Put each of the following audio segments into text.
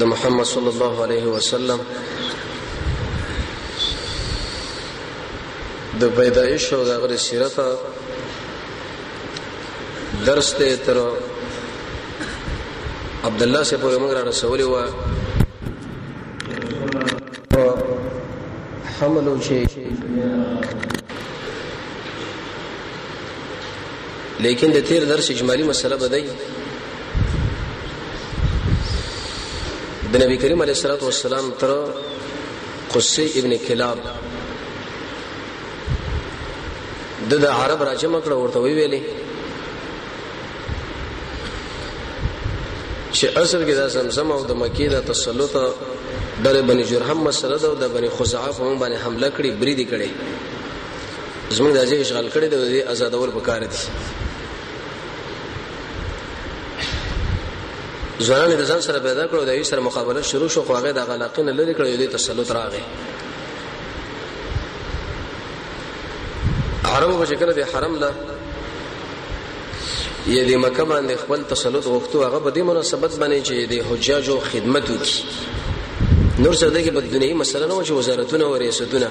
د محمد صلی الله علیه وسلم د پیدایش او د غری سیرت درس ته تر عبد الله سے پورې موږ را رسولې و حمل او شي لیکن د تیر درس اجمالی مسله بدای د نبی کریم علیه الصلاه والسلام تر قصي ابن کلاب د د عرب راجم کړه ورته وی ویلې چې اصل کې د زمزم او د مکی د تسلط در بنی جرهم مسله ده او د بنی خزعه په مون باندې حمله کړې بری دي کړې زموږ د ځای اشغال کړې د آزادول په کار دي ځوانان د ځان سره پیدا کړو د یو سره مقابله شروع شو خو هغه د غلاقین لری کړو یو د تسلط راغی حرم به شکل د حرم لا یې د مکه باندې خپل تسلط غوښتو هغه په دې مناسبت باندې چې د حجاجو خدمت وکړي نور څه دغه په دنیوي مسله نه و چې وزارتونه او ریاستونه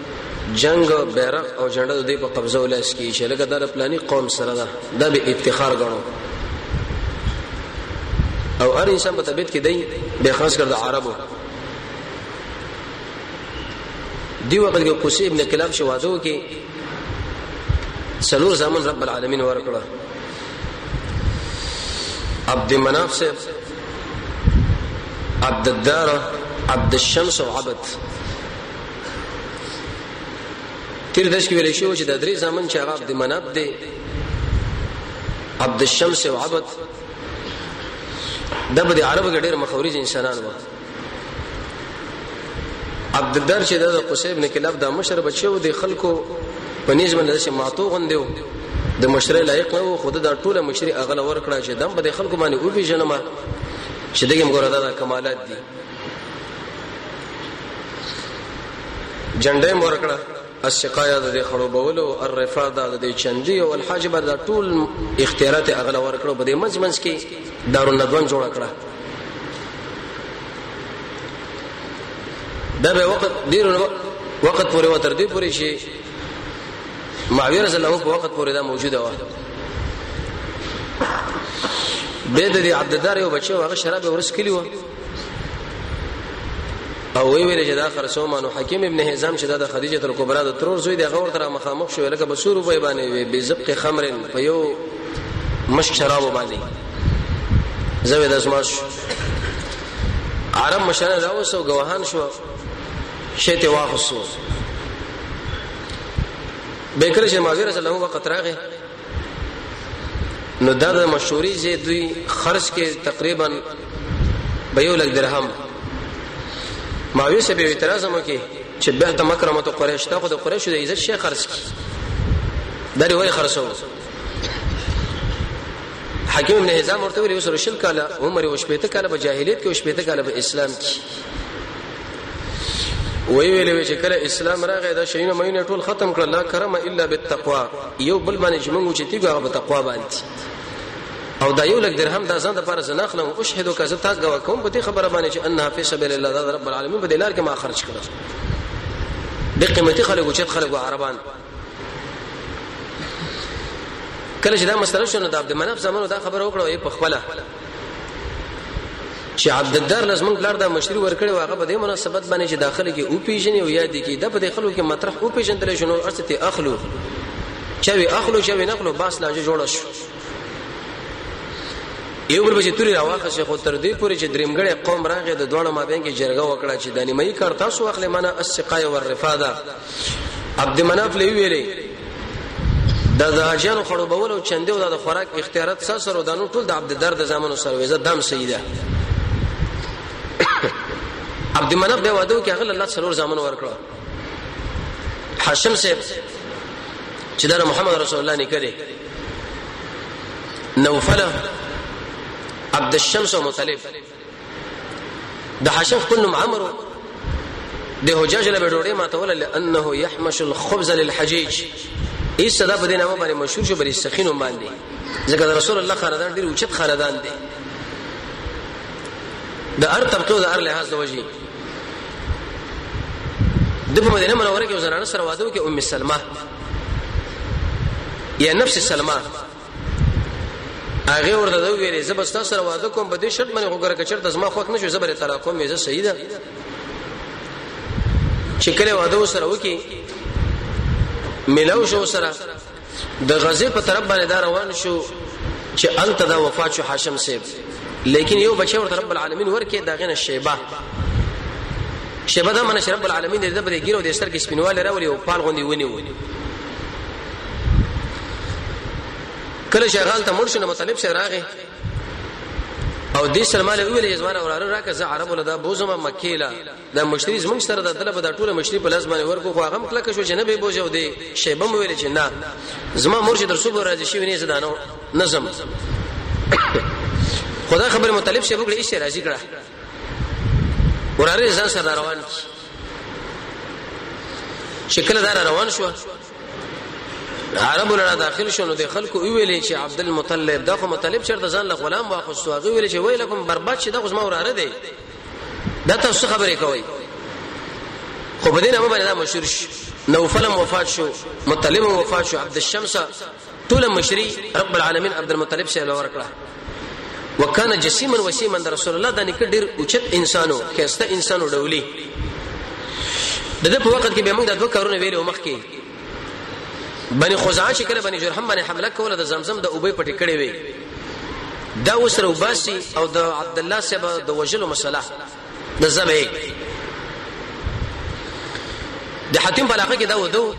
جنگ بیرغ او جنډه د دې په قبضه ولاس کې چې لکه دا د پلاني قوم سره ده دا به افتخار غنو او هر انسان په طبيعت کې دی به خاص کر د عربو دی وخت کې کوسی ابن کلاب شو وادو کې سلور زمون رب العالمین ورکړه عبد مناف سے عبد الدار عبد الشمس او عبد تیر درس کې ویل شو چې د درې زامن چې هغه عبد مناف دی عبد الشمس او عبد د بده عربو کې ډېر مخورج انسانان وو عبد الدر چې د قصيب نه کلاب د مشر بچو د خلکو په نيز باندې چې ماتو غندیو د مشر لایق نه وو خود د ټوله مشر اغل ور کړا چې دم بده خلکو باندې او بي جنما چې دغه مګور دا کمالات دي جنډه مورکړه السقایا د دې خړو بولو الرفا د دې چندي او الحاجب د ټول اختیارات اغلا ورکړو په دې منځ منځ کې دارو ندوان جوړ کړه دا به وخت ډیر وخت پورې وتر دې پورې شي معاویه رضی الله په وخت پورې دا موجوده و به د عبد الدار یو بچو هغه شراب ورس کلی و او وی ویل چې دا خرڅو مانو حکیم ابن حزام چې دا د خدیجه تر کبرا د ترور زوی دی هغه ورته مخامخ شو لکه بسورو په باندې وی به زبق خمر په یو مشک شراب باندې زوی د اسماش عرب مشانه راوسو غواهان شو شیته واخصو به کله چې ماوی رسول الله وخت راغی نو دا د مشوري چې دوی خرج کې تقریبا به یو لک درهم ماوی سه به اعتراض مو کې چې به د مکرمه تو قریش ته خو د قریش د عزت شي خرج کی دا لري وای خرڅو حکیم ابن حزام ورته ویل وسره شل کاله عمر او شپېته کاله په جاهلیت کې او شپېته کاله په اسلام کې وی ویلې چې کله اسلام راغی دا شینه مینه ټول ختم کړل لا کرم الا بالتقوا یو بل باندې چې موږ چې تیګه په تقوا باندې او دا یو لک درهم دا ځان د پاره زنا خلم او شهدو کزه تا غوا کوم په دې خبره باندې چې انها فی سبیل الله دا رب العالمین په دې لار کې ما خرج کړو د قیمتي خلکو چې خلکو عربان کله چې دا مسله شونه د عبد مناف زمانو دا خبره وکړه یې په خپل چې عبد الدار لزمن پلار دا مشری ورکړي واغه په دې مناسبت باندې چې داخله کې او پیژنې او یاد کې د په دې خلکو کې مطرح او پیژندل شنو ارته اخلو چې وی اخلو چې وی نخلو باس لا جوړ شو یو بل بچی توري راواخه شیخ تر دې پورې چې درمګړې قوم راغې د دوړو مابین کې جرګه وکړه چې د نیمه کار تاسو اخلي منه السقای والرفاده عبد مناف لوي ویلې د داجانو خړوبول او چندې او د خوراک اختیارات سره سره د نو ټول د عبد درد زمانو سره وې زدام سیده عبد مناف به وادو کې غل الله څلور زمانو ورکړو حشم صاحب چې دا محمد رسول الله نکړي نوفله عبد الشمس او مطلب د حشم خپل نوم عمرو د حجاج له ډوډۍ ماتول لانه يحمش الخبز للحجيج ایس صدا په دې نامه باندې مشهور شو بری سخین هم باندې ځکه رسول الله خاندان ډیر اوچت خاندان دی د ار طبقه د ار لحاظ د وجې د په مدینه منوره کې زنانه سره واده وکړي ام سلمہ یا نفس سلمہ هغه ورته دا ویلې زه بس تاسو سره واده کوم په دې شرط باندې وګوره کچر د زما خوښ نشو زبر طلاق کوم یې زه صحیح ده چې کله واده وسره وکي ملاو شو سره د غزه په طرف باندې دا روان شو چې انت دا وفات شو حاشم سیب لیکن یو بچی ورته رب العالمین ورکه دا غنه شیبه شیبه دا من رب العالمین دې د بده ګیرو د سترګې سپینواله راولي او پال غوندي ونی ونی کله شیخ حال ته مرشد مطلب شه راغی او دې سره مال ویلې ځوان اوراره راکه زه عرب ولدا بوزم مکیلا دا مشتری زمونږ سره د طلب د ټوله مشتری په لاس باندې ورکو خو هغه مطلق شو چې نه به بوزو دې شیبم ویلې چې نه زما مرشد در صبح راځي شي نه زدانو نظم خدا خبر مطلب شه وګړي شي راځي کړه وراره ځان سره روان شي شکل دار روان شو عربو نه داخل شونه د خلکو ویلې چې عبد المطلب دغه مطلب چرته ځان له غلام واخستو هغه ویلې چې ویلکم برباد شي دغه زما وراره دی دا تاسو خبرې کوي خو بدین هغه باندې مشهور شي نوفل وفات شو مطلب وفات شو عبد الشمس ټول مشری رب العالمین عبد المطلب شه لور کړه وکانه جسیما وسیما د رسول الله د نکړ ډیر اوچت انسانو خسته انسانو ډولی دغه په وخت کې به موږ د دوه کارونه ویلو مخ کې بني خزاعه چې کله بني جرهم باندې حمله کوله د زمزم د اوبې پټې کړې وي دا وسره وباسي او د عبد الله سبا د وجلو مسله د زبې د حاتم په علاقه کې دا ودو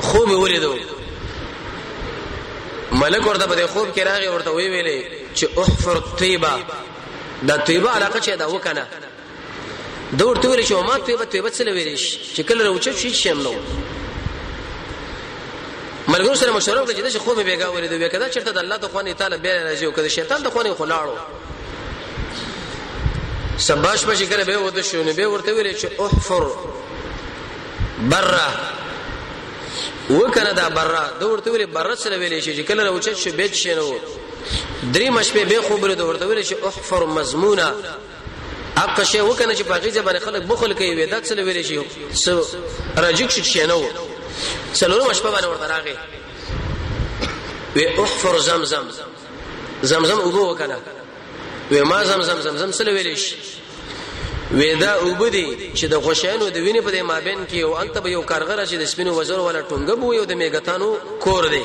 خوب ولیدو ملک ورته په خوب کې راغی ورته وی ویلې چې احفر طیبه دا طیبه علاقه چې دا وکنه دا ورته ویل چې ما طیبه طیبه څه لویل شي چې کله راوچ شي شم نو ملګرو سره مشوره وکړه چې خوب به بیګا ولیدو وکړه چرته د الله د خواني تعالی به راځي او کله شیطان د خواني خلاړو سباش په شکل به وته شو نه به ورته ویل چې احفر بره وکنه دا بره دا ورته ویل بره سره ویل شي چې کله راوچت شي بیت شي نو درې مشپې به خو بل دا ورته ویل چې احفر مضمونه حق شی وکنه چې پاګی ځبر خلک بخل کوي وې دا څه ویل شي سو راجک شي شي نو څلورم شپه باندې ورته راغی وی احفر زمزم زم زمزم اوبو وکړه وې ما زمزم زمزم سره ویلې شي وې دا وبدي چې د غشانو د وینې په مابین کې او انت به یو کارغره چې د سپینو وزر ولا ټونګه بو یو د میګتانو کور دی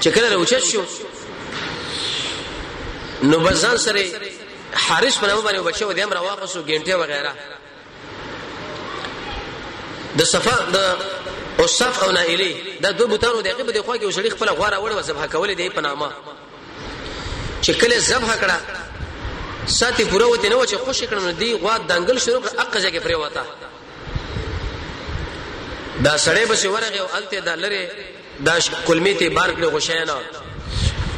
چې کله راوچت شو نو بزان سره حارث په نوم باندې بچو د امر واپسو ګنټه وغیرہ د صفا د او صف او نائلی دا دو بوتانو دغه په خوا کې وسړي خپل غواره وړ وسبه کولې دی په نامه چې کله ذبح کړه ساتي پوره وته نو چې خوش کړنه دی غوا دنګل شروع کړه اقا ځای کې پرې وتا دا سړی به ورغه او الته دا لره دا کلمې ته بار کړې غشینا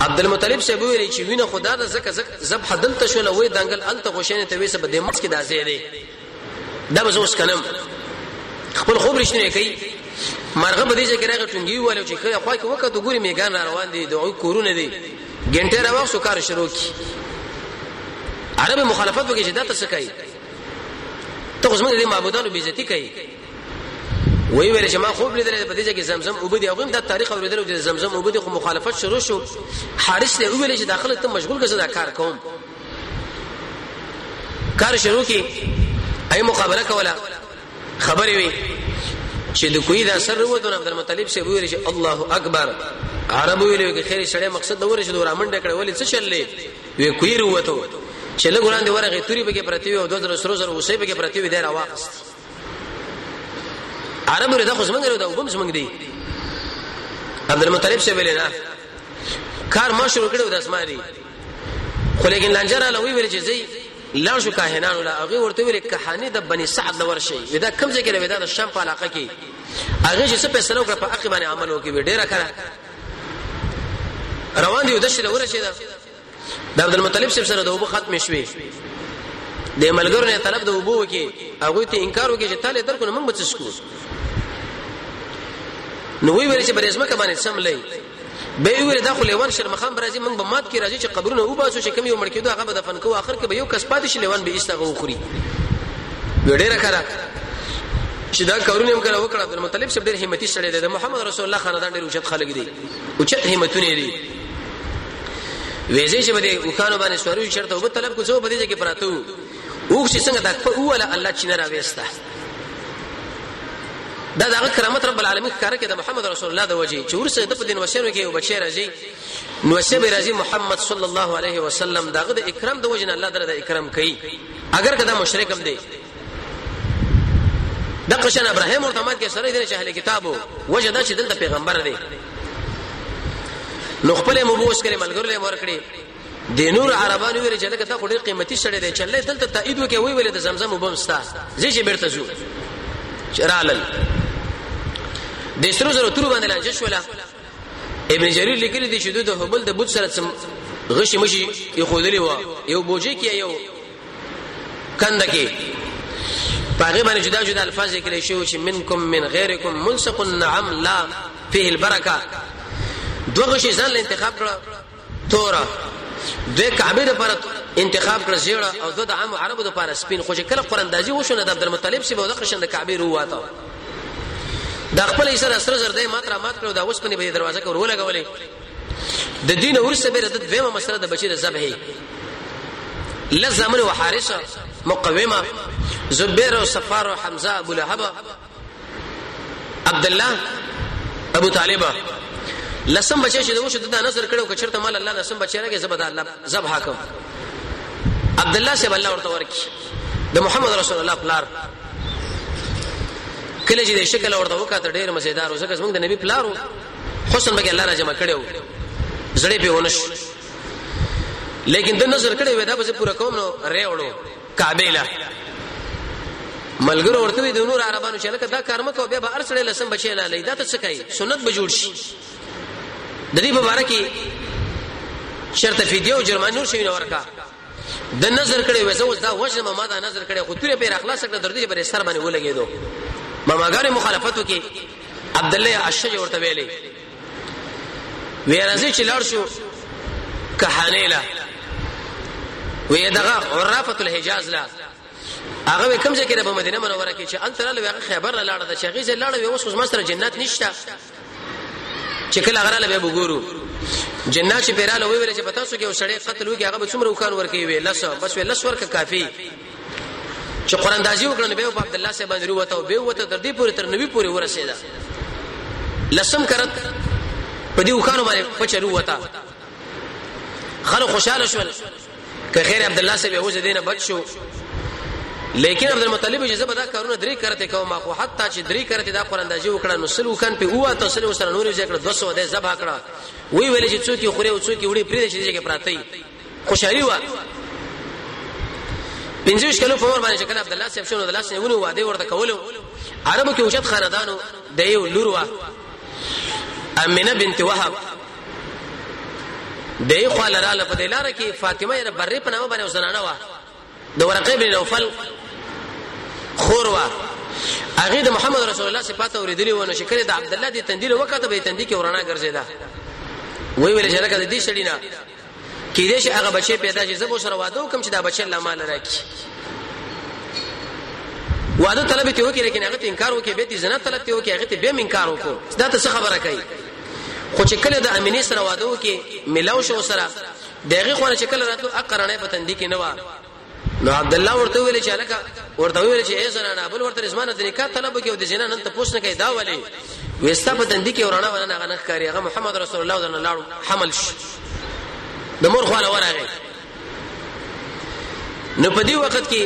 عبدالمطلب صاحب ویل چې وینه خدا د زکه زب حدل ته شول وې دنګل ال ته غشنه ته وې سبد مس کې دازې دی دا به اوس کنم خپل خوب رښتینه کوي مرغه به دې چې راغی ټنګي والو چې خو خو کې وخت وګوري میګان روان دي دوی کورونه دي ګنټه را وښو کار شروع کی عرب مخالفت وکړي چې دا تاسو کوي ته خو زموږ د معبودانو بیزتی کوي وی ویل چې ما خوب لیدل په دې ځای کې زمزم او بده هغه د تاریخ اوریدل چې زمزم او بده خو مخالفت شروع شو حارث ته ویل چې داخله ته مشغول کسه دا کار کوم کار شروع کی ای مقابله کوله خبرې وی چې د کوی دا سر وروته عبد المطلب شه ویل چې الله اکبر عربو ویل کې خیر شړې مقصد دا ورشه د رامنډه کړې ولې څه چللې وی کوی وروته چې لګوران دی ورغه توري به کې پرتی وي او دوه سره سره وسې به کې پرتی وي دا راوخست عربو له خو زمنګ له وبم زمنګ دی عبد المطلب شه ویل نه کار ما شروع کړو د اسماني خو لیکن لنجر له وی ویل چې زی لړ شو کاهنانو لا هغه ورته ویل کهانی د بنی سعد لور شي ودا کم ځای کې ودا د شام په علاقه کې هغه چې څه فیصله وکړه په عقب باندې عمل وکړي ډیره کړه روان دی د شي لور شي د عبد المطلب صاحب سره د وبو ختم شوي د ملګرو نه طلب د وبو کې هغه ته انکار وکړي چې تاله درکو نه موږ بچ شو نو وی ویل چې برېزمه کمانه سم لې به ویل دا خو لیوان شرمخان برازي موږ به مات کې راځي چې قبرونه وباسو چې کم یو مړ کېدو هغه به دفن کوو اخر کې به یو کس پاتې شي لیوان به ایستغه وخوري وړه راکړه چې دا کارونه هم کړه وکړه عبد المطلب صاحب ډېر همتی سړی دی د محمد رسول الله خاندان ډېر اوچت خلک دي اوچت همتونه دي ویزه چې بده وکانو باندې سوري شرطه وب طلب کو څو بده چې کې پراته وو چې څنګه تک په اوله الله چې نه راويسته دا دغه کرامت رب العالمین ښکاره کې د محمد رسول الله د وجه چې ورسره د دین وسیرو کې یو بچی راځي نو وسیب راځي محمد صلی الله علیه وسلم دغه د اکرام د وجه نه الله دره د اکرام کوي اگر کدا مشرک هم دی د قشن ابراهيم ورته مرګ سره دي چې اهل کتابو وجه دا چې دلته پیغمبر دی نو خپل مبوس کړي ملګر له مور کړي د نور عربانو ویل چې لکه دا خو ډېر قیمتي شړې دی چې الله دلته تایید وکي وی ویل د زمزم وبمستا زی چې بیرته زو چرالل د سرو زرو تر باندې لانجه شولا ابن جرير لیکلی دی چې د هبل د بوت سره غشي مشي یو خودلی و یو بوجه کې یو کند کې پاغه باندې جدا جدا الفاظ ذکر شوی چې منکم من غیرکم منسق النعم لا فيه البرکه دوغه شي ځان انتخاب کړ تورا د کعبه د پر انتخاب کړ زیړه او د عام عربو د پر سپین خو چې کله قران دازي وشونه د عبدالمطلب سی بوده قشن د کعبه رو واته د خپل سره سره زر د ماتره مات کړو د اوسپنې په دروازه کې ورولګولې د دین ورسته به د دویمه مسله د بچی د ذبح لزمن او حارثه مقومه زبیر او صفار او حمزه ابو لهب عبد الله ابو طالب لسم بچی چې دوی شته د نظر کړو کچرته مال الله لسم بچی راګه زبد الله زب حاکم عبد الله سیب الله ورته ورکی د محمد رسول الله پلار کله چې د شکل ورته وکړه ډیر مزیدار وسکه زموږ د نبی پلارو حسن به الله را جمع کړو زړه په ونش لیکن د نظر کړي ودا به پورا کوم نو ریوړو کعبه له ملګرو ورته وی د نور عربانو چې لکه دا کارمه کو بیا به ارسړې لسم بچی لا لې دا ته څه کوي سنت به جوړ شي د دې په اړه کې شرط فدیه او جرمانه نور شي نه ورکا د نظر کړي وځه اوس دا وجه ما دا نظر کړي خو تورې پیر اخلاص کړ درته پر سر باندې ولګېدو ما ماګر مخالفت وکي عبد الله اشج ورته ویلې ویرازي چې لړ شو کهانیلا وې دغه عرافه الحجاز لا هغه کوم ځای کې د مدینه منوره کې چې انتر له هغه خبر لاړه د شغیز لاړه وې اوس ما سره جنت نشته چې کله غره لبه وګورو جنات چې پیراله وی ویل چې پتا سو کې یو سړی قتل وکي هغه به څومره وکړ ورکی وی لس بس وی لس ورکه کافی چې قران دازي وکړنه به په عبد الله صاحب باندې وروته او به وته تر دې پورې تر نوي پورې ورسېدا لسم کرت په دې وکانو باندې پچرو وتا خلک خوشاله شول که خیر عبد الله صاحب اوس دینه بچ شو لیکن عبد المطلب چې زبدا کارونه درې کرته کوم خو حتی چې درې کرته دا قران داجي وکړه نو سلو کان په اوه ته سلو سره نور ذکر 200 ده زبا کړه وی ویل چې څوک خوري او څوک وړي پرې شي چې پراته خوشالي و پنځوش کلو په عمر باندې شکل عبد الله صاحب شنو د لاس نیونو واده ورته کولو عربو کې اوچت خاندانو د یو لور وا امنه بنت وهب دی خو لراله په دې لار کې فاطمه د برې په نامه باندې زنانه و د ورقه بن نوفل خور و هغه د محمد رسول الله صفات اوریدلی و نو شکر د عبد الله دی تندیل وکړه به تندی کې ورانه ګرځیدا وی ویل چې لکه د دې شړینا کیدې شي هغه بچي پیدا شي زبو سره واده وکم چې دا بچي الله مال راکړي واده طلب ته وکړي لیکن هغه ته انکار وکړي به دې زنا طلب ته وکړي هغه ته به انکار وکړي دا ته څه خبره کوي خو چې کله د امینې سره واده وکړي ملاو شو سره دغه خو چې کله راتلو اقرانه پتندې کې نه و نو عبد الله ورته ویل چې الکه ورته ویل چې ای زنانه بل ورته زمانه د نکاح طلب کې او د زنا نن ته پوښتنه کوي دا ولې وستا په دندې کې ورانه ورانه غنه ښکاری هغه محمد رسول الله صلی الله علیه وسلم حمل شو د مور خواله ورغی نو په دې وخت کې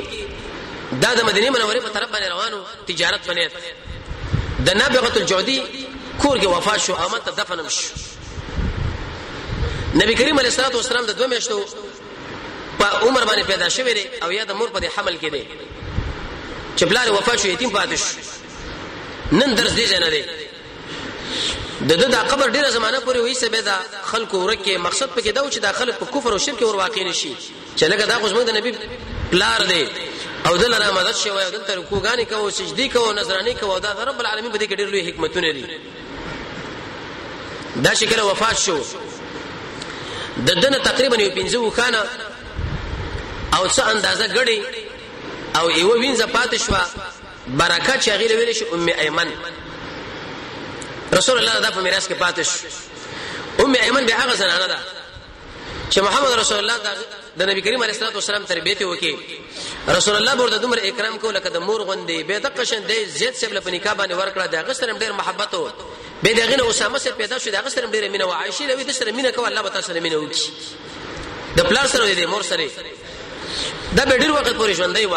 دا د مدینه منورې په طرف باندې روانو تجارت باندې د نابغه الجودي کور کې وفات شو امه ته دفنم شو نبی کریم علیه الصلاه والسلام د دوه میاشتو په عمر باندې پیدا شوی دی او یا د مور په دې حمل کې دی چې بلار وفات شو یتیم پاتې شو نن درس دی نه دی د د قبر ډیره زمانہ پورې وې سبه دا خلکو ورکه مقصد پکې دا و چې دا خلک په کفر او شرک ور واقع نشي چې لکه دا خو زموږ د نبی پلار دی او دل را مدد شوی او دلته رکوګانی کوو سجدي کوو نظرانی کوو دا رب العالمین په دې کې ډېر لوی حکمتونه دي دا چې کله وفات شو د دنه تقریبا یو پنځه وخانه او څه اندازه غړي او یو وینځه پاتې شو برکت چې غیله ویل شي ام ایمن رسول الله دا په میراث کې پاتې شو ام ایمن به هغه زنانه ده چې محمد رسول الله د نبی کریم علیه الصلاه والسلام تربیت وکي رسول الله ورته دومره اکرام کو لکه د مور غوندې به د قشن دی زید سیب لپاره نکاح باندې ورکړه دا غسرم ډیر محبت وو به دغه نو اسامه سره پیدا شو دا غسرم ډیر مینه و عائشه لوي د سره مینه کو الله تعالی سره مینه وکي د پلار سره د مور سره دا به ډیر وخت پورې ژوندې و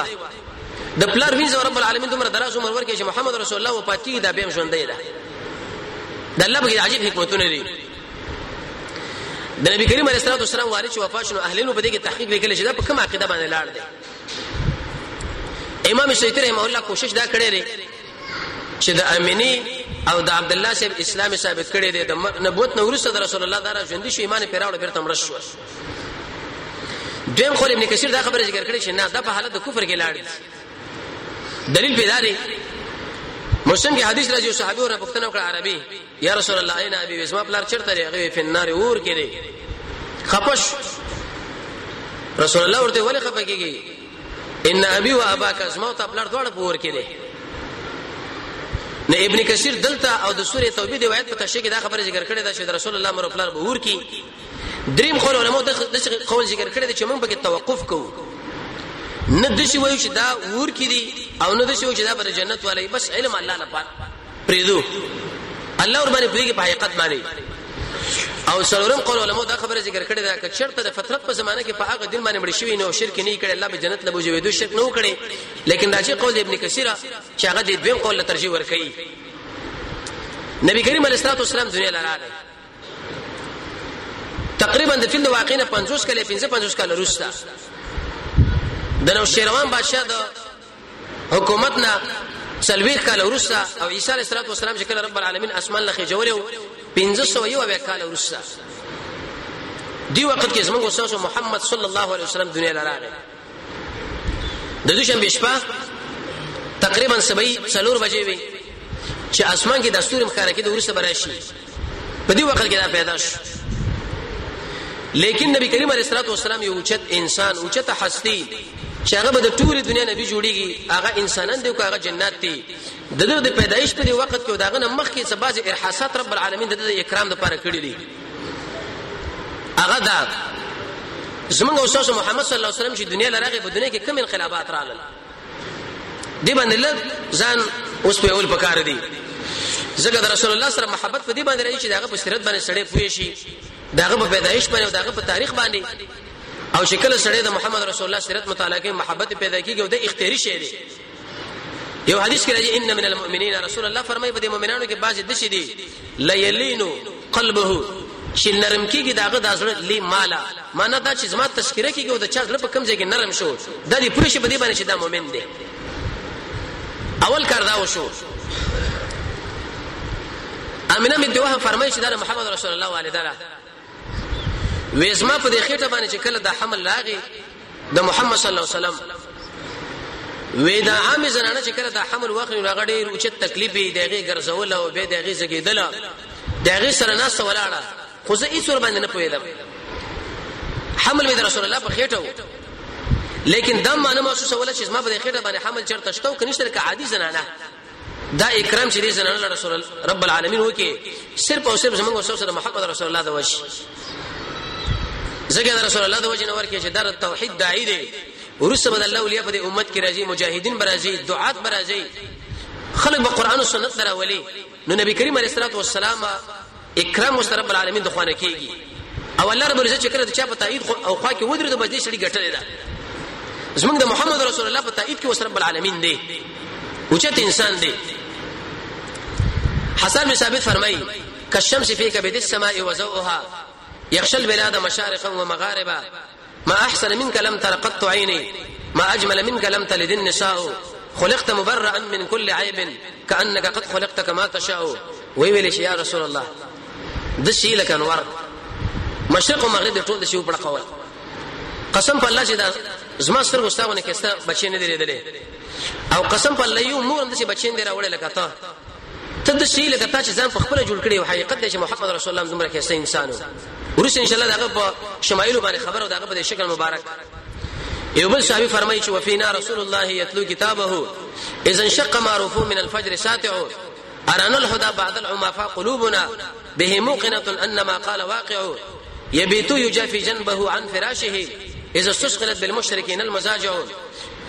د پلار وینځ رب العالمین دومره دراز عمر ورکړي چې محمد رسول الله وفات کیږي دا به ژوندې ده د الله بګي عجیب حکمتونه لري د نبی کریم علیه الصلاه والسلام والد چې وفات شنو اهلینو په دې کې تحقیق لیکل چې دا په کومه عقیده باندې لاړ دی امام شیطان رحمه الله کوشش دا کړی دی چې د امینی او د عبد الله صاحب اسلام ثابت کړی دی د نبوت نو ورسره د رسول الله دره ژوند شو ایمان پیراوړ بیرته مړ شو دیم خو ابن کثیر دا خبره ذکر کړی چې نه دا په حالت د کفر کې لاړ دی دلیل پیدا دی مسلم کې حدیث راځي صحابي او پښتنه کړه عربي یا رسول الله اين ابي وسما پلار چرته دی هغه په نار اور کې دی خپش رسول الله ورته ولې خپکیږي ان ابي واباك اسماء ته پلار دواړه پور کې دي نه ابن کثیر دلته او د سوره توبه دی روایت په تشه کې دا خبره ذکر کړې ده چې رسول الله مر پلار بهور کې دریم خو علماء د قول ذکر کړی دی چې موږ پکې توقف کوو نه د شي وایو چې دا ور کې دي او نه د شي وایو چې دا پر جنت والي بس علم الله لپاره پرېږدو الله ورباندې پوهېږي په حقیقت باندې او څلورم قول علماء دا خبره ذکر کړې ده چې چرته د فطرت په زمانه کې په هغه دین باندې مړ شوی نو شرک نه کړي الله به جنت له بوجوي دوی شرک نه وکړي لیکن دا چې قول ابن کثیر چې هغه د دویم قول له ترجیح ورکړي نبی کریم علیه الصلاه والسلام دنیا لاره تقریبا د فیل واقع نه 50 کله 55 کله روستا د نو شیروان بادشاہ د حکومت نه سلويخ کال ورسا او عيسى عليه الصلاه والسلام چې کله رب العالمین اسمان لخه جوړو 1500 یو بیا کال ورسا دی وخت کې زموږ استاد محمد صلی الله علیه وسلم دنیا لراغه د دوشنبه شپه تقریبا سبي څلور بجې وي چې اسمان کې دستور مخاره کې د ورسره براشي په دې وخت کې دا پیدا شو لیکن نبی کریم علیه الصلاه والسلام یو چت انسان او چت هستی چې هغه به د ټولې دنیا نبی جوړیږي هغه انسانان دی او هغه جنات دی د دې د پیدایش په وخت کې داغه نه مخکې څه بعضی ارحاسات رب العالمین د دې اکرام لپاره کړی دي هغه دا زمونږ استاد محمد صلی الله علیه وسلم چې دنیا لراغه په دنیا کې کم انقلابات راغلل دی باندې لږ ځان اوس په اول پکار دی ځکه د رسول الله سره محبت په دې باندې راځي چې داغه په سیرت باندې سړی پوي شي داغه په پیدایش باندې او داغه په تاریخ باندې او چې کله سړی د محمد رسول الله سیرت مطالعه کوي محبت پیدا کیږي او د اختیاري شی دی یو حدیث کې راځي ان من المؤمنین رسول الله فرمایي په دې مؤمنانو کې بعضی د شي دي لا یلینو قلبه چې نرم کیږي داغه د زړه لی مالا معنا دا چې زما تذکره کیږي او د چا زړه په کم ځای کې نرم شو د دې پوه شي بده باندې چې دا مؤمن دی اول کار دا وشو امینه می دوه فرمایي چې دا محمد رسول الله والداله وې زما په دې خېټه باندې چې کله دا حمل راغی د محمد صلی الله علیه وسلم وې دا عام زنانه چې کله دا حمل واخلي نو غړې روچت تکلیف یې دغه ګرځول او به دغه زګیدل دغه سره ناس ولاړه خو زه هیڅ ور باندې نه پوهیدم حمل وې د رسول الله په خېټه وو لیکن دا معنی محسوس ولا چې زما په خېټه باندې حمل چرته شته او کنيشتر کې عادي زنانه دا اکرام چې دې زنانه رسول رب العالمین وکي صرف او صرف زمونږ سره سره محمد رسول الله د وش زګر رسول الله د وجه نور کې چې در توحید داعی دی ورسره بد الله ولیا په امت کې راځي مجاهدین برازي دعات برازي خلک به قران او سنت دراولي نو نبی کریم علیه الصلاه والسلام اکرام مست رب العالمین د خوانه کیږي او الله رب العزت چې کله د چا په تایید او خوا کې ودرې د بجې شړي ګټلې ده زمونږ د محمد رسول الله په تایید کې وسره رب العالمین دی اوچت انسان دی حسن بن ثابت فرمایي کشمس فی کبد السماء وزوها یخشل بلاد مشارقا ومغاربا ما احسن منك لم تر قط عيني ما اجمل منك لم تلد النساء خلقت مبرئا من كل عيب كانك قد خلقت كما تشاء وی ویل شي یا رسول الله د شي لکه انوار مشرق او مغرب ټول د شي په قول قسم په الله چې دا زما سر غوستاونه کېسته بچی نه دی لیدلې او قسم په الله یو مور هم د شي بچی نه راوړل کته ته د شي لکه تا چې ځان په خپل جوړ کړی او حقیقت دی چې محمد رسول الله دومره خسته انسان و ورس ان شاء الله دغه په شمایل باندې خبر او دغه په شکل مبارک یو بل صحابي فرمایي چې وفینا رسول الله یتلو کتابه اذا انشق معروف من الفجر ساتع اران الهدى بعد العمى فقلوبنا به موقنه ان ما قال واقع يبيت يجافي جنبه عن فراشه اذا استشغلت بالمشركين المزاجعون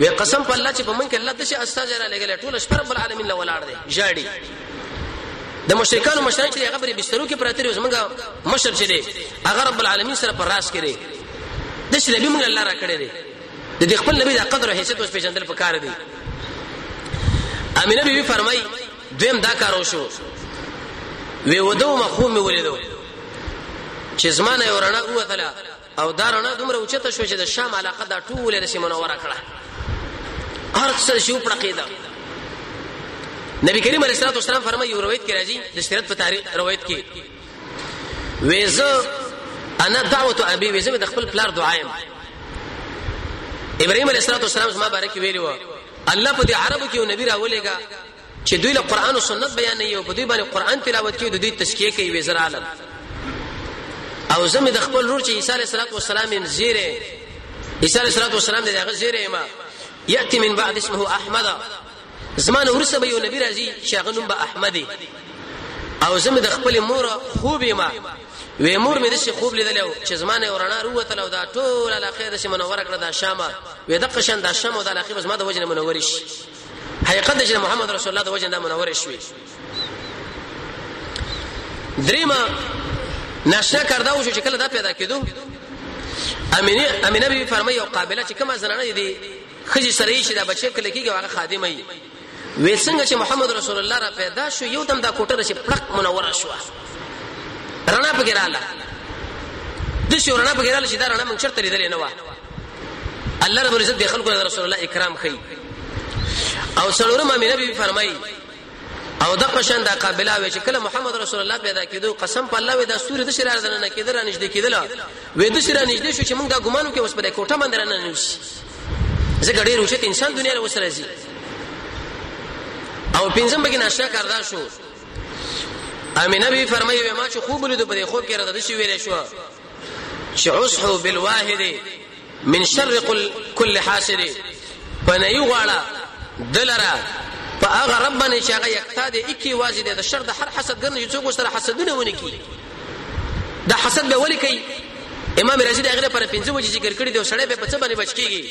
وې قسم په الله چې په منکه الله دشه استاد را لګل ټول شپه رب العالمین له ولاړ دی جاړي د مشرکانو مشران چې هغه بری بسترو کې پراته لري زمونږ مشر چې دی هغه رب العالمین سره پر راس کړي د شي نبی موږ الله را کړی دی د دې خپل نبی د قدر او حیثیت اوس پیژندل پکار دی امینه بیبي فرمای دویم دا کار وشو وی ودو مخوم ولیدو چې زمانه ورنه اوتله او دا رڼا دومره اوچته شو چې د شام علاقه دا ټوله رسې منوره کړه هر څه شو پړقېده نبی کریم علیه الصلاه والسلام فرمایي یو روایت کې راځي د شریعت په تاریخ روایت کې وېزه انا دعوت ابي وېزه د خپل پلار دعایم ابراهيم عليه السلام زما بارک ویلو الله په دې عربو کې نبی راولېګا چې دوی له قران او سنت بیان یو په دوی باندې قران تلاوت کوي دوی تشکیه کوي وزر عالم او زمي د خپل رور چې عیسی علیه السلام یې زیره عیسی علیه السلام دې هغه زیره ما یاتی من بعد اسمه احمد زمان ورسه به یو نبی راځي چې هغه نوم به احمد او زمي د خپل مور خوب ما وې مور مې د شي خوب لیدل چې زمانه ورنا روته لو دا ټول علاقه د شي منوره کړه دا شامه وې د قشن دا شامه د علاقه بس ما د وجنه منوري شي حقیقت چې محمد رسول الله د وجه نه منور شوی دریما نشه کردا و چې کله دا پیدا کېدو امینه امینه بي فرمایي او قابله چې کومه زنانه دي خځې سره یې چې دا بچی کله کېږي هغه خادمه وي وې څنګه چې محمد رسول الله را پیدا شو یو دم دا کوټه چې پړق منوره شو رڼا پکې رااله د شورنا پکې رااله چې دا رڼا مونږ چرته لیدلې نه و الله رب العزت د خلکو د رسول الله اکرام کوي او څلورم امین نبی فرمایي او د قشن دا قابله وی چې کله محمد رسول الله پیدا کېدو قسم په الله وی دا سوري د شرار دنه نه کېدل نه نږدې کېدل وی د شرار نږدې شو چې موږ دا ګمانو کې اوس په کوټه باندې نه نوشي زه ګډیر وشت انسان دنیا له وسره زی او پنځم بګی نشه کاردا شو امینه بی فرمایي ما چې خوب لیدو په خوب کې را دشي ویلې شو چې عصحو بالواحد من شر كل حاسد پنای غواړه دلرا په هغه رب باندې چې هغه یکتا دی اکی واځي د شر د هر حسد ګرنه چې څوک سره حسدونه ونی کی د حسد به ولي کوي امام رازي د هغه پر پنځه وجې ذکر کړی دی او سړی به په څه باندې بچ کیږي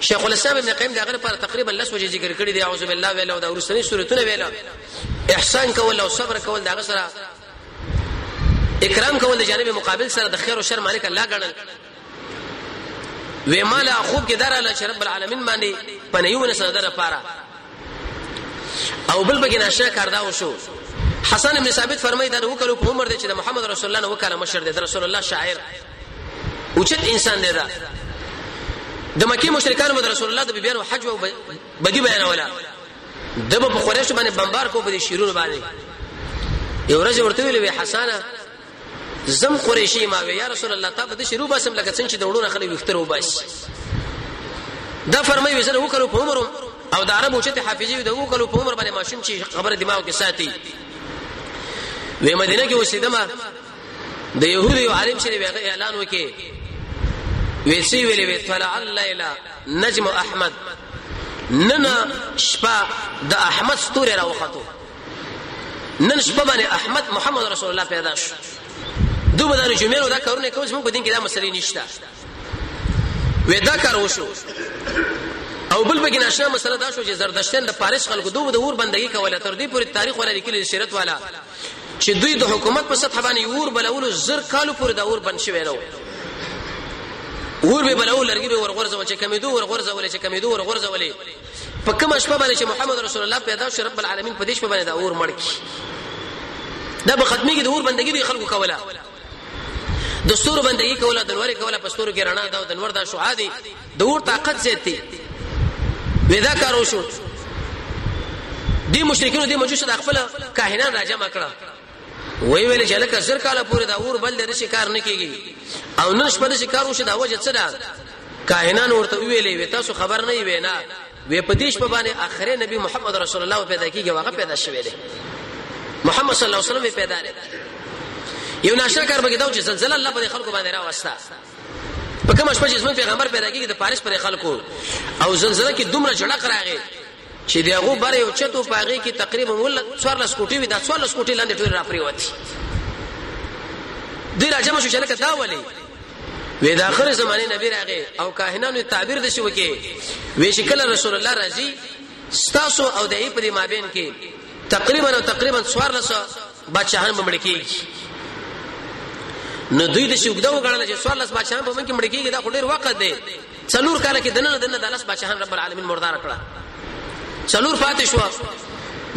شیخ الاسلام ابن قیم د هغه پر تقریبا لس وجې ذکر کړی دی اعوذ بالله ویل او د ورسنی سورتونه ویل احسان کول او صبر کول دا غسره اکرام کول د جانب مقابل سره د خیر او شر مالک الله ګڼل وې مال خوب کې دراله چې رب العالمین باندې پنیونه سره دره پاره او بل بګی نشه کار دا وشو حسن بن ثابت فرمایي دا وکړو په عمر دې چې د محمد رسول الله نو وکړه مشر دې رسول الله شاعر اوچت انسان دی دا د مکه مشرکان مد رسول الله د بیان او حج او بدی بیانوله د په قریش باندې بمبار کو په شیرونو باندې یو ورځ ورته ویل وی حسانه زم قریشی ما وی یا رسول الله تا بده شروع باسم لکه څنګه چې د وړو نه خلک وختر وباس دا فرمایي وزن وکړو په عمر او د عربو چې حافظي د وکړو په عمر باندې ماشوم چې خبره دماغ کې ساتي وې مدینه کې اوسېدم د يهودو یو عالم چې هغه اعلان وکي ویسی ویلی وی طلع الليل نجم احمد نن شپه د احمد ستوري راوخته نن شپه باندې احمد محمد رسول الله پیدا شو دوی به د جمعې دا کارونه کوي چې موږ په دین کې دا مسلې نشته وې دا کار وشو او بل بګی ناشنا مسله دا شو چې زردشتین د پاریس خلکو دوه د اور بندګي کوله تر دې پورې تاریخ ولا لیکل شریعت والا چې دوی د حکومت په سطح باندې اور بلولو زر کالو پورې دا اور بند شوی نه اور به بلول لرګي به ورغورځول چې کمیدو ورغورځول چې کمیدو ورغورځول په کوم شپه باندې چې محمد رسول الله پیدا شو رب العالمین په دې شپه باندې دا اور مړ کی دا به ختمي کې د اور بندګي به خلکو کوله د ستورو بندګي کوله د نور کوله په ستورو کې رڼا دا د نور دا شعا دي د اور طاقت زیات دی ودا کارو شو دی مشرکین دی مجوس د خپل کاهنان را جمع کړه وی ویل چې لکه زر کاله پورې دا اور بل د نشي کار نه کیږي او نن شپه نشي کار وشي دا وجه څه ده کاهنان ورته ویلې وی تاسو خبر نه وی نه وی په دیش په باندې اخره نبی محمد رسول الله پیدا کیږي هغه پیدا شوی دی محمد صلی الله علیه وسلم پیدا دی یو ناشکر بګیداو چې زلزلہ الله په خلکو باندې راوستا په کومه شپه چې زموږ پیغمبر پیدا کیږي د پاریس پر خلکو او زلزلہ کې دومره جړق راغی چې دغه بر یو چتو پاغي کې تقریبا ول 14 کوټي وي دا 14 کوټي لاندې ټول راپری وتی دی راځم شو چې لکه دا ولي وې د اخر زمانه نبی راغی او کاهنانو تعبیر د شو کې وې شکل رسول الله راځي ستاسو او دای په مابین کې تقریبا تقریبا 14 بادشاهان به مړ کیږي نو دوی د شوګدا وګڼل چې سوال لاس بادشاهان په منکه مړ کیږي دا خو ډیر وخت دی څلور کال کې دنه دنه د لاس بادشاهان رب العالمین مردار کړه څلور فاتح شو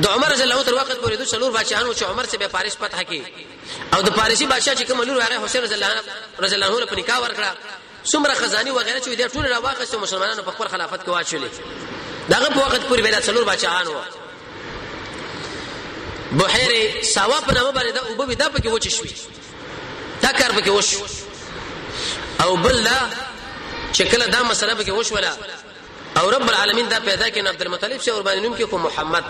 د عمر رضی الله تر وخت پورې د څلور بادشاهان او چې عمر سره به فارس پته کې او د فارسی بادشاہ چې کوم لور هغه حسین رضی الله رضی الله عنه په نکاح ورکړه څومره خزاني وغیرہ چې د ټول راواخست مسلمانانو په خپل خلافت کې واچولې داغه په وخت پورې بیا څلور بچان و بحیر ساوا په نامه باندې دا او به دا پکې وچ شوې دا کار پکې وش او بل دا چې کله دا مسله پکې وش ولا او رب العالمین دا پیدا کین عبد المطلب شه قربان نوم کې کو محمد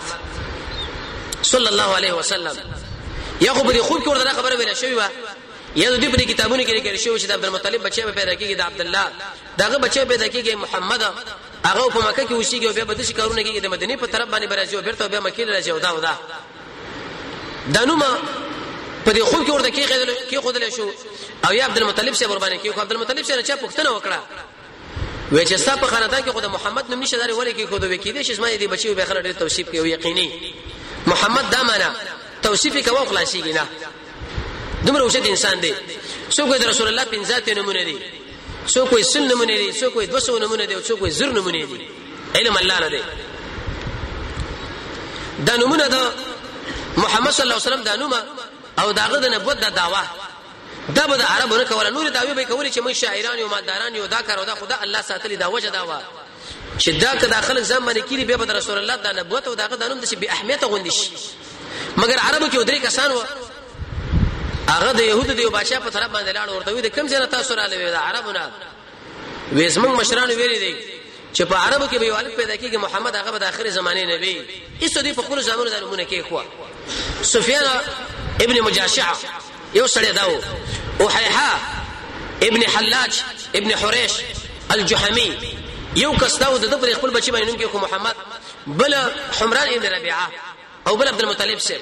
صلی الله علیه وسلم یا خو به خوب کې ورته خبره ویل شوی و یا د دې په کتابونو کې لیکل شوی چې د عبدالمطلب بچی به پیدا کیږي د عبد الله دغه بچی پیدا کیږي محمد هغه په مکه کې اوسېږي او بیا به د شکارونه کیږي د مدینه په طرف باندې راځي او بیرته بیا مکه راځي او دا او دا د نوما په دې خوب کې ورته کې خدل کې خدل شو او یا عبدالمطلب سره ور باندې کې خو عبدالمطلب سره چا پښتنه وکړه وې چې ستا په خاندان کې خو د محمد نوم نشه داري ولې کې خو د وکیدې شې زما دې بچي به خره ډېر توصیف کوي یقیني محمد دا معنا توصیف کوي خلاصي نه دومره اوچت انسان دی څوک د رسول الله پنځات نمونه دي څوک یې سن نمونه دي څوک یې 200 نمونه دي څوک یې زر نمونه دي علم الله نه دی دا نمونه د محمد صلی الله علیه وسلم دا نومه او داغه د نبوت د داوا دا به د عربو نه کوله نور داوی به کولی چې موږ شاعران یو مالداران یو دا کار او دا خدا الله ساتلی دا وجه دا وا چې دا که دا خلک ځان باندې کیری به رسول الله دا نبوت او دا غد نوم د به اهمیت غوندي شي مګر عربو کې درې کسان و هغه د يهودو دی او بادشاہ په طرف باندې لاړ ورته وي د کم ځای تاسو را لوي د عربو نه وې زمونږ مشرانو ویلي دي چې په عربو کې به یو الف پیدا کیږي محمد هغه به د اخر زمانه نبی ایسو دی په خپل زمانه د نمونه کې خو سفیان ابن مجاشعه یو سړی داو او حیحا ابن حلاج ابن حریش الجحمی یو کس داو د خپل بچی باندې نوم کې خو محمد بل حمران ابن ربيعه او بل عبد المطلب سره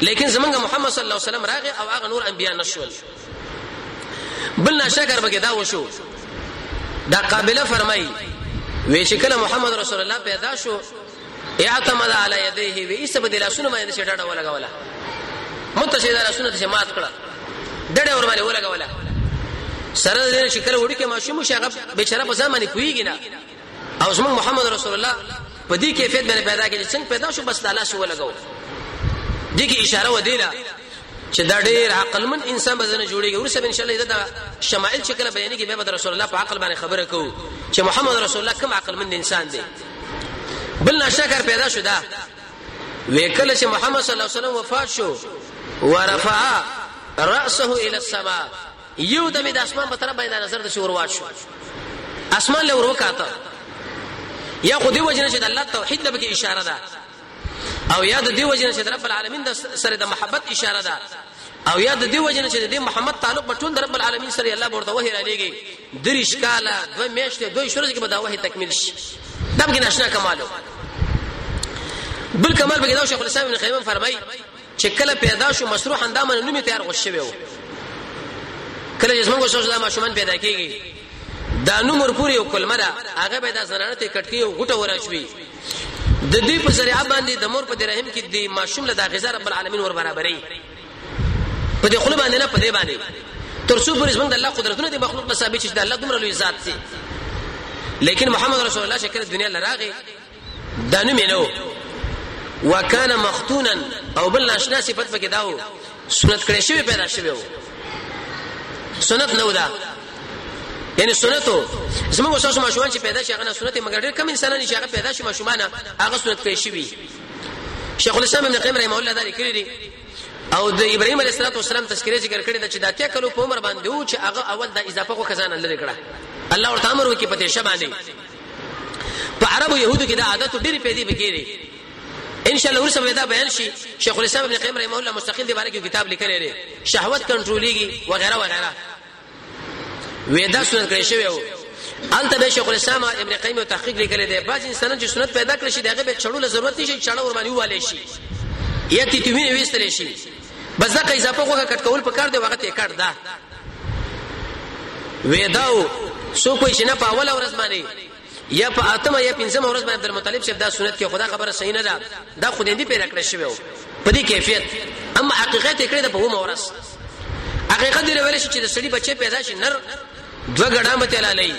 لیکن زمونږ محمد صلی الله علیه وسلم راغی او هغه نور انبیا نشول بل ناشکر بګه دا وشو دا قابله فرمای وی چې کله محمد رسول الله پیدا شو اعتمد علی یدیه وی سب د لاسونو باندې شټاډه ولګوله متشهد لاسونو ته مات کړه ډډه ور باندې ولګوله سره دې شکل وړي کې ماشوم شغب بشره په ځمانه کویږي نه او زموږ محمد رسول الله په دې کیفیت باندې پیدا کړي څنګه پیدا شو بس لاله شو لګاو دې کې اشاره و دیلا چې دا ډېر عقلمن انسان به زنه جوړیږي ورسره ان شاء الله دا شمائل چې کله بیانې کې به د رسول الله په عقل باندې خبره کوو چې محمد رسول الله کوم عقلمن انسان دی بل ناشکر پیدا شو دا وکله چې محمد صلی الله علیه وسلم وفات شو ورفع راسه الى السماء یو دمې د اسمان په طرف باندې نظر د شور واټ شو اسمان له ورو کاته یا خو دی وجنه چې د الله توحید له بګي اشاره ده او یا د دی وجنه چې د رب العالمین د سره د محبت اشاره ده او یا د دی وجنه چې د محمد تعلق په ټول د رب العالمین سره الله ورته وحی را لېږي دریش کاله دوه میاشتې دوه شورز کې به دا وحی تکمیل شي دا بګي ناشنا کمالو بل کمال بګي دا شیخ الاسلام ابن خیمه فرمایي چې کله پیدا شو مسروح اندام نوم یې تیار غوښ شوی و کله چې موږ سوچ دا ماشومان پیدا کیږي دا نوم ورپورې یو کلمه ده هغه به دا زنانه ته کټکی او غټه ورچوي د دې په ذریعہ باندې د مور په درهم کې د ماشوم له داغزه رب العالمین ور برابرې په دې خپل باندې نه په دې باندې تر څو پر زمونږ د الله قدرتونه د مخلوق په ثابت چې د الله دومره لوی ذات دی لیکن محمد رسول الله شکر دنیا لراغه دا نوم یې نه وکانه مختونا او بل ناشنا صفت پکې داو سنت کړي شوی پیدا شوی وو سنت نو دا یعنی سنتو زموږ شاو ماشومان چې پیدا شي هغه نه سنت مګر ډېر کم انسانان چې هغه پیدا شي ماشومان هغه سنت کړي شوی شیخ الاسلام ابن قیم رحمه الله دا لیکلی دی او د ابراهيم عليه الصلاه والسلام تذکرې ذکر کړی دا چې دا ته کلو په عمر باندې و چې هغه اول د اضافه کو خزانه لري کړه الله ورته امر وکي پته شبانه په عربو يهودو کې دا عادت ډېری پیدا پکې دی ان شاء الله ورسره دا بیان شي شیخ الاسلام ابن قیم رحمه الله مستقل دی باندې کتاب لیکلی دی شهوت کنټرولېږي وغیرہ وغیرہ وېدا سنت کړی شوی وو الته به شیخ الاسلام ابن قیم یو تحقیق لیکلی دی بعض انسانان چې سنت پیدا کړی شي دغه به چړو ضرورت نشي چړو ور باندې والي شي یا تیتوی وستل شي بس دا اضافه کوه کټ کول پکار دی وخت یې کړ دا ویداو سو کوئی چې نه په اوله ورځ باندې یا په اتمه یا پنځمه ورځ باندې عبدالمطلب صاحب دا سنت کې خدا خبره صحیح نه ده دا خو دې پیدا کړی شوی په دې کیفیت اما حقیقت یې کړی د په ومه ورځ حقیقت دې ویل شي چې د سړي بچي پیدا شي نر دوه ګډه مته لالي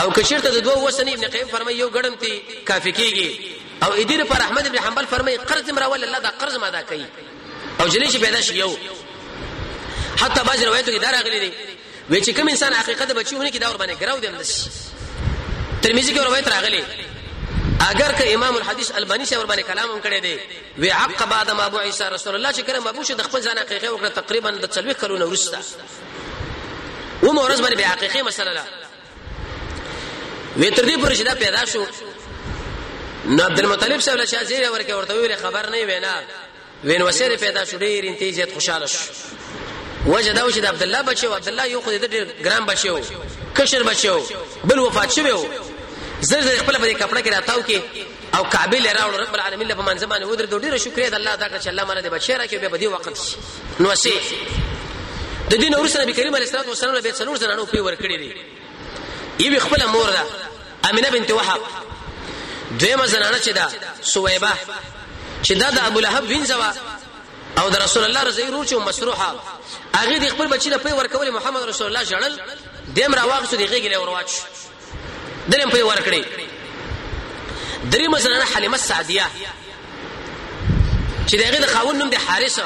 او کشرته د دوه وسنی ابن قیم فرمایي یو ګډم تی کافی کیږي او ادیر پر احمد ابن حنبل فرمایي قرض مراول الله دا قرض ما ادا کوي او جلی چې پیدا شي یو حتی بعض روایتو کې دا راغلي دي وی چې کوم انسان حقیقت بچیونه کې دا ور باندې ګراو دی هم نشي ترمذی کې روایت راغلي اگر که امام الحديث الباني سے ور باندې کلام هم کړی دی وی عق بعد ما ابو عيسى رسول الله چې کړه مبوش د خپل ځان حقیقت وکړه تقریبا د 40 کلونه ورسته و مورز باندې به حقیقت مسله ده وی تر دې پورې چې دا پیدا شو نو عبد المطلب صاحب له شازیر ورکه ورته ویل خبر نه وینا وین وسیر پیدا شو ډیر انتیزیت خوشاله شو وجه دا چې د عبد الله بچو عبد الله یو خو د ګرام بچو کشر بچو بل وفات شوی و زر زر خپل په کپڑا کې راتاو کې او کعبه لراو رب العالمین له منځ باندې ودر دوه ډیر شکرې د الله دا کړ چې الله مله دې بچی راکې به په دې وخت نو سي د دین اورسره نبی کریم علیه الصلاه والسلام به څلور زنانو په ور کړی دي یوه خپل مور ده امینه بنت وهب دویمه زنانه چې ده سویبه چې دا د ابو لهب وینځوا او د رسول الله رضی الله عنه مسروحه هغه د خپل بچی د په ور کول محمد رسول الله جړل دیم راواغ سو دی غیګ له ورواچ دریم په ورکړي درې مزنه حلیمه سعدیه چې دغه د خاون نوم د حارث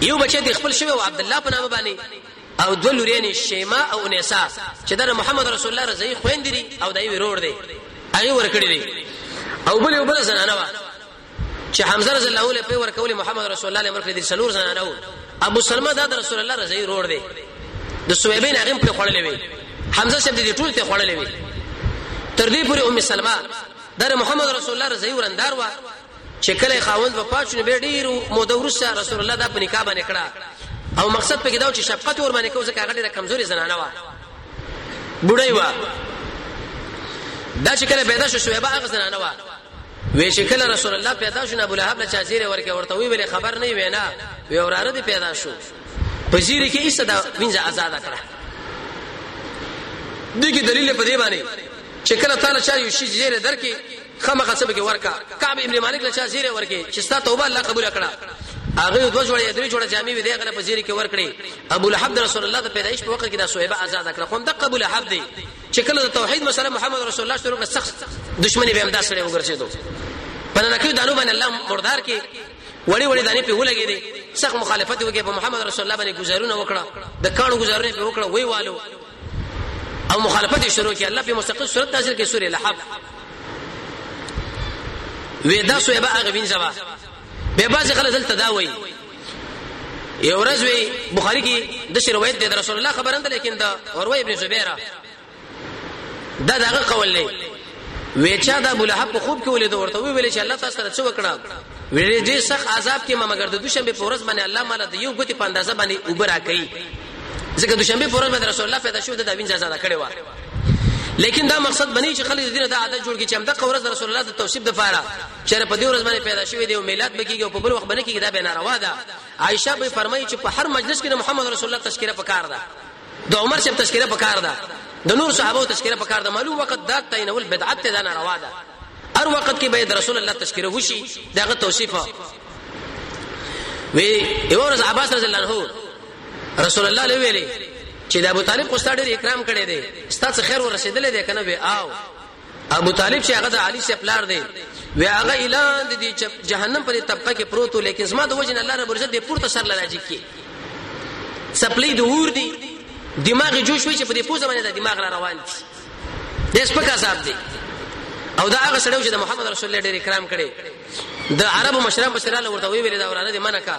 یو بچی د خپل شوی او عبد الله په نامه باندې او دو لورین شیما او انیسا چې د محمد رسول الله رضی خويندري او دای ورور دی هغه ورکړي دي او بل یو بل زنانه وا چې حمزه رضی الله له په ورکول محمد رسول الله له مرکه دي سلور زنانه وو ابو سلمہ دا رسول الله رضی روړ دی د سویبین هغه په خړلې وي حمزه شپ دي ټول ته خړلې وي تر دې پورې ام سلمہ در محمد رسول الله رضی ورندار وا چې کله خاوند په پاتشنه به ډیر مو د ورسره رسول الله د په نکاح باندې کړه او مقصد په کې دا چې شفقت ور باندې کوزه کاغه ډیره کمزوري زنانه وا بډای وا دا چې کله پیدا شو شویبه هغه زنانه وا وی چې کله رسول الله پیدا شو ابو لهب له چا زیره ورکه ورته وی ویل خبر نه وینا وی وراره دې پیدا شو په زیره کې ایسه دا وینځه آزاد کړه دغه دلیل په دې باندې چې کله تعالی چا یو شی زیره درکې خامخا سبه کې ورکا کعب ابن مالک له چا زیره ورکه چې ستا توبه الله قبول کړه هغه دوه جوړه درې جوړه جامې وي دغه په زیره کې ورکړي ابو لهب رسول الله ته پیدایش په وخت کې دا صویبه آزاد کړه خو د قبول حب دی چې کله د توحید مسله محمد رسول الله سره سخت دښمنی به امدا سره وګرځیدو په ننکې دانو باندې الله مردار کې وړي وړي دانه په ولګې دي سخت مخالفت وکړي په محمد رسول الله باندې گزارونه وکړه د کانو گزارونه په وکړه وی والو او مخالفت شروع کړي الله په مستقل صورت نازل کې سورې لحب وې دا سوې به هغه وینځه به بعض خلک دلته دا وایي یو ورځ وی بخاری کې د شی روایت دی رسول الله خبرنده لیکن دا اوروی ابن زبیر دا دغه قول دی ویچا دا ابو لهب په خوب کې ولید ورته وی ویل چې الله تاسو سره څه وکړه ویل دې سخت عذاب کې ما مگر د دوشنبه په ورځ باندې الله مال د یو غتی په اندازه باندې اوبر راکړي ځکه دوشنبه په ورځ باندې رسول الله پیدا شو د داوین جزا دا کړې و لیکن دا مقصد بنی چې خلک دې دا عادت جوړ کړي چې هم د قورز رسول الله د توصیف د فاره چېرې په دې ورځ باندې پیدا شوی دی او میلاد بکیږي او په بل وخت باندې کیږي دا به ناروا ده عائشه به فرمایي چې په هر مجلس کې محمد رسول الله تذکرہ پکار ده د عمر شپ تذکرہ پکار ده د نور صحابه تذکرہ پکار ده معلوم وخت دا تعینول بدعت ده ناروا ده هر وخت کې به د رسول الله تذکرہ وشي داغه توصیف وی یو ورځ عباس رضی الله عنه رسول الله له ویلي چې د ابو طالب خو ستاسو ډېر اکرام کړی دی ستاسو خیر ورسېدلې ده کنه به آو ابو طالب چې هغه د علي سي پلار دی وی هغه اعلان د دې جهنم په طبقه کې پروت لیکن زما د وجه الله رب عزت دې پورته سر لراجي کې سپلې د ور دي دماغ جوش وي چې په دې پوزه باندې د دماغ را روان دي د سپکا صاحب دی او دا هغه سړی چې د محمد رسول الله ډېر کرام کړي د عربو مشران بشرا له ورته وی ویل دا ورانه دي منکا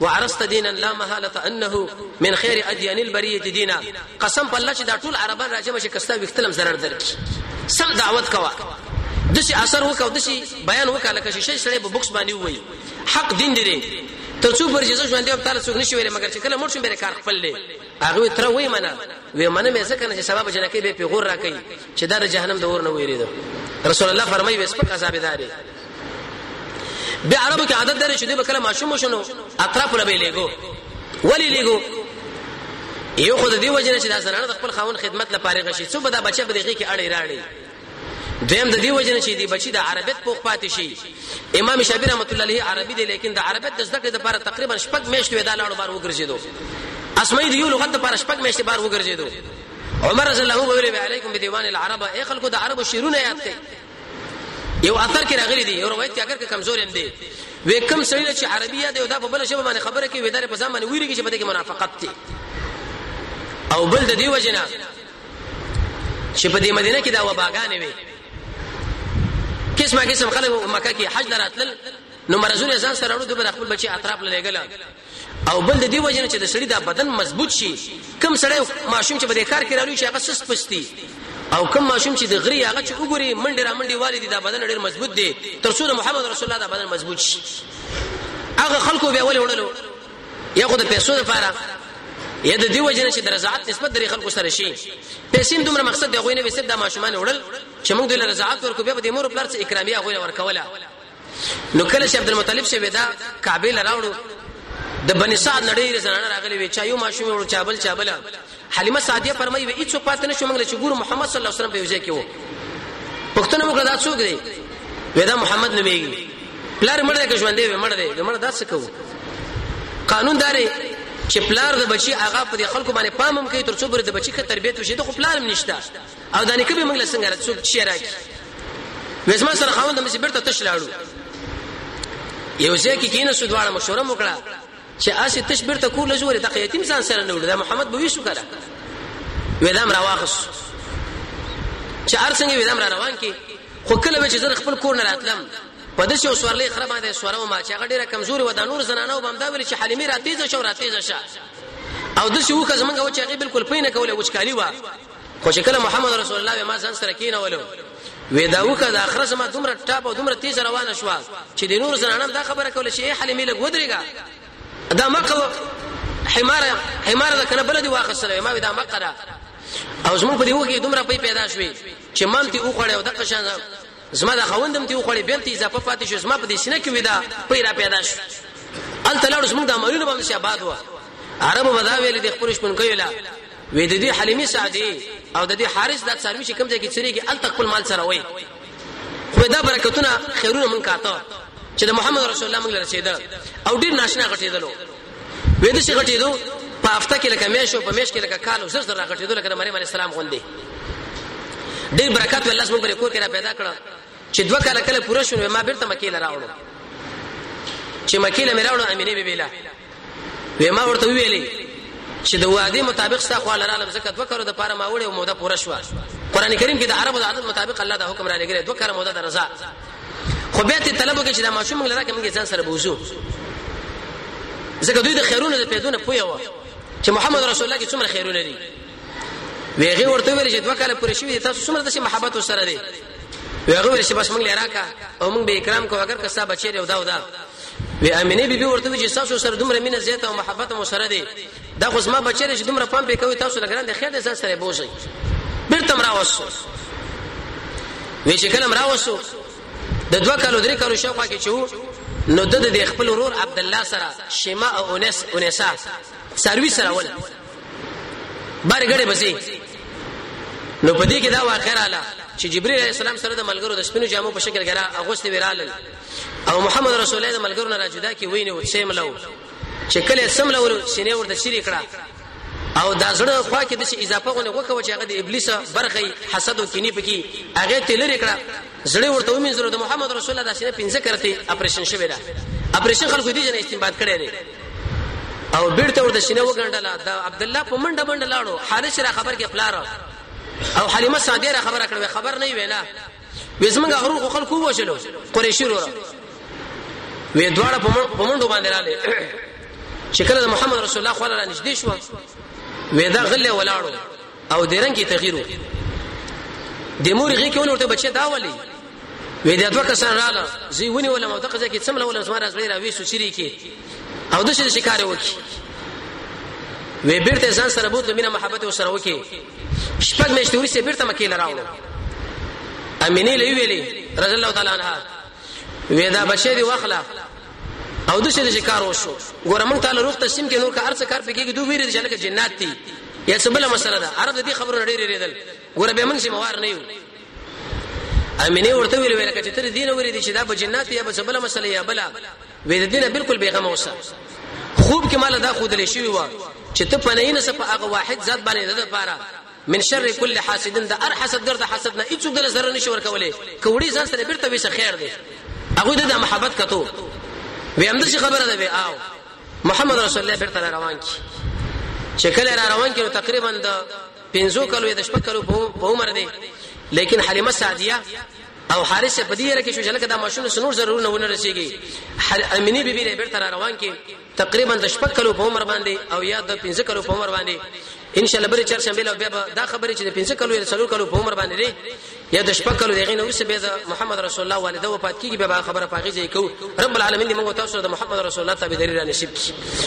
وعرست دینا لا محاله انه من خیر ادیان البریه دینا قسم په الله چې دا ټول عربان راجم شي کستا وختلم zarar درک سم دعوت کوا دشي اثر وکاو دشي بیان وکاله لکه شي سره په بوکس باندې وای حق دین دی تر څو پر جزو ژوند دی تعالی څوک نشي ویل مګر چې کله مرشم به کار خپل دی هغه تر وای منه وې منه مې ځکه چې سبب جنکه به پیغور راکې چې دا جهنم د اور نه ویریدو رسول الله فرمایي وسپک عذاب داري بیا عربو کې عادت لري چې دوی به کله ماشوم وشنو اطراف له به لګو ولی لګو یو خو د دې وجنه چې دا زنانه د خپل خاون خدمت لپاره غشي څو به دا بچي په دغه کې اړې راړي دویم د دې وجنه چې دی بچي د عربیت پوخ پاتې شي امام شافعي رحمت الله علیه عربي دی لیکن د عربیت د زده کړې لپاره تقریبا شپږ میاشتې دا لاړو بار وګرځیدو اسمعي دی یو لغت لپاره شپږ میاشتې بار وګرځیدو عمر رضی الله عنه ویل علیکم بدیوان العرب اخلکو د عربو شیرونه یاد کړئ یو اثر کې راغلي دي یو روایت کې اگر کمزور هم دي وې کم سړی چې عربیه دی او دا په بل شبه باندې خبره کوي ودار په ځان باندې ویریږي چې په دې کې منافقت دي او بل د دې وجنه چې په دې مدینه کې دا وباګانې وي قسمه قسم خلک مکه کې حج دراتل نو مرزونه ځان سره ورو د خپل بچي اطراف لګل او بل د دې وجه نه چې د سړي دا بدن مضبوط شي کم سړی ماشوم چې په دې کار کې رالوي چې هغه سست پستی او کم ماشوم چې د غري هغه چې وګوري منډه را منډه والي دا بدن ډېر مضبوط دی تر څو د محمد رسول الله دا بدن مضبوط شي هغه خلکو به ولې وړلو یا خو د پیسو لپاره یا د دې وجه نه چې د رضاعت نسبت درې خلکو سره شي پیسې دومره مقصد دی غوینه به سید د ماشومان وړل چې موږ د رضاعت ورکو بیا به د مور پلار څخه اکرامیه غوینه ورکوله نو کله چې عبدالمطلب شه ودا کعبه لراوړو د بنی سعد نړۍ زنانه راغلي وي چا یو ماشوم وړو چابل چابل حلیمه سعدیه فرمایي وي هیڅ پات نه شو موږ چې ګورو محمد صلی الله علیه وسلم په وجه کې وو پښتنه موږ دا څوک دی ودا محمد نومېږي پلار مړ دی که ژوند دی مړ دی مړ دا څه کوو قانون داري چې پلار د بچي هغه په خلکو باندې پام هم کوي ترڅو بر د بچي ښه تربيت وشي د خو پلار هم نشته او دا نیکه به موږ له څنګه رڅوک چی راکی وې زما سره خاوند مې بیرته تش لاړو یو ځای کې کینې سو دواړه مشوره وکړه چې اسی تش بیرته کور لزوري دغه یتیم ځان سره نه وړي دا محمد بوي شو کړه وې دام راواخص چې ارسنګ وې دام را روان کې خو کله به چې زر خپل کور نه راتلم په دې شو سوارلې خراب باندې سوارو ما چې هغه ډیره کمزوري و دا نور زنانه و بمدا ویل چې حلیمه راتیزه شو راتیزه شه او د شو که زمونږ و چې هغه بالکل پینه کوله وچکالي و خو چې کله محمد رسول الله ما ځان سره کینولو وې دا وکړه د اخر زما دومره ټاپ او دومره تیز روانه شو چې د نور زنانم دا خبره کوله چې حلیمه لګ ودرېګا دا مقو حمار حمار د کنه بل دی واخصره ما دا مقره او زمون په دې وګي دومره پیدا شوې چې مان ته وخړې او د قشان زما دا خوند هم تی وخوړې بیرته اضافه پاتې شو زما په دې سینه کې ودا پي را پیدا شو الته لاړو زموږ د عملونو باندې شي آباد و عربو ودا ویل د خپل شپن کویلا وې د دې حلیمی سعدي او د دې حارث د څرمي شي کوم ځای کې چریږي الته خپل مال سره وای خو دا برکتونه خیرونه مونږ کاته چې د محمد رسول الله مونږ رسیدل او ډیر ناشنا غټیدلو وې د شي غټېدو په هفته کې لکه میاشو په میاش کې لکه کال او زر زر راغټېدو لکه د مریم علی السلام غوندې ډېر برکت الله سبحانه پر کور کې را پیدا کړ چې دوه کاله کله پوره شونه ما بیرته مکه لاره راوړو چې مکه لاره راوړو امینه بي بیلا وې ما ورته ویلې چې د وعده مطابق ستا خو لاره لم زکه دوه کاله د پاره ما وړې او موده پوره شو قران کریم کې د عربو د عادت مطابق الله دا حکم را لګره دوه کاله موده د رضا خو بیا ته طلب وکړي چې دا ماشوم موږ لراکه موږ ځان سره بوزو ځکه دوی د خیرونو د پیدونه پوي و چې محمد رسول الله کې څومره خیرونه دي ویغه ورته ویل چې دوه کاله پرې شوی تاسو څومره د محبت سره دي ویغه ویل چې بس موږ لراکه او موږ به اکرام کو اگر کسا بچی دی او دا او دا وی امینه بیبي ورته چې تاسو سره دومره مینه زیاته او محبت مو سره دي دا خو زما بچی دی چې دومره پام پې کوي تاسو لګران دی خیر دی ځان سره بوزي بیرته راوسو وی چې کلم راوسو د دوه کالو درې کالو شاوخوا کې چې وو نو د د خپل ورور عبد الله سره شیما او انس انسا سروي سره ول بار غړې بسي نو په دې کې دا واقع رااله چې جبرئیل علیه السلام سره د ملګرو د سپینو جامو په شکل کې را اغوستي ویرال او محمد رسول الله د ملګرو نه را جدا کی ویني او سیم لو چې کله سمله ور سینې ورته شری کړه او دا زړه خوا کې د شي اضافه غونه وکوي چې هغه د ابلیس برخې حسد او کینې پکې هغه تلری کړه زړه ورته ومن زړه د محمد رسول الله داسې پنځه کرتي اپریشن شوی دا اپریشن خلکو دي جن استنباط کړي دي او بیرته ورته شینه وګڼډله دا عبد الله په منډه منډه لاړو حارث را خبر کې پلار او حلیمه سعدیه را خبره کړو خبر نه وینا وې زمونږ غرور خو خلکو وشلو قریشی وروره وې دواړه په منډو باندې رااله چې کله محمد رسول الله خو را نږدې شو وې دا غلې ولاړو او د رنګ تغییر د مور غي کې ولورته بچي دا ولي وې دا دوه کسان رااله زی ونی ولا مدقه ځکه څمله ولا زما راځي را وې سچري کې او د شي شکار وکي وې بیرته ځان سره بوت مینه محبت او سره وکي شپږ میاشتې وروسته بیرته مکې له راوړو امینه لوي ویلي رضی الله تعالی عنها وېدا بچې دی واخله او د شه کار وشو ګوره مونږ تعالی روخ تسلیم کې نور کا ارڅ کار پکېږي دوی ویری دي چې لکه جنات دي یا څه بل مسله ده عرب دې خبرو ډېرې ریدل ګوره به مونږ سیموار نه یو امینه ورته ویل ویل کچې تر دین ورې دي چې دا به جنات یا به څه بل مسله یا بل وې د دینه بالکل بیغمه اوسه خوب کې مال دا خودلې شوی و چې ته پنه نه سپ هغه واحد ذات باندې د لپاره من شر کل حاسد د ار حسد ګرد حسد نه هیڅ دل زر نشي ورکولې کوړي ځان سره بیرته وسه خیر دی هغه د محبت کتو وې هم د خبره ده وې آو محمد رسول الله بیرته روان کی چې کله را روان کړو تقریبا د 15 کلو د شپږ کلو په عمر دی لیکن حلیمه سعدیه او حارث صاحب په دې یره کې شو چې لکه دا ماشوم له نور ضرورونه ونه رسیږي امینه بیبي له بیرته را روان کې تقریبا د شپږ کلو په عمر باندې او یا د پنځه کلو په عمر باندې ان شاء الله بری چر شنبه له بیا دا خبره چې د پنځه کلو یا څلور کلو په عمر باندې دی یا د شپږ کلو دغه نور څه به محمد رسول الله والده وفات کیږي به خبره پاږي ځای کو رب العالمین دې موږ تاسو د محمد رسول الله تابعداري را نصیب کړي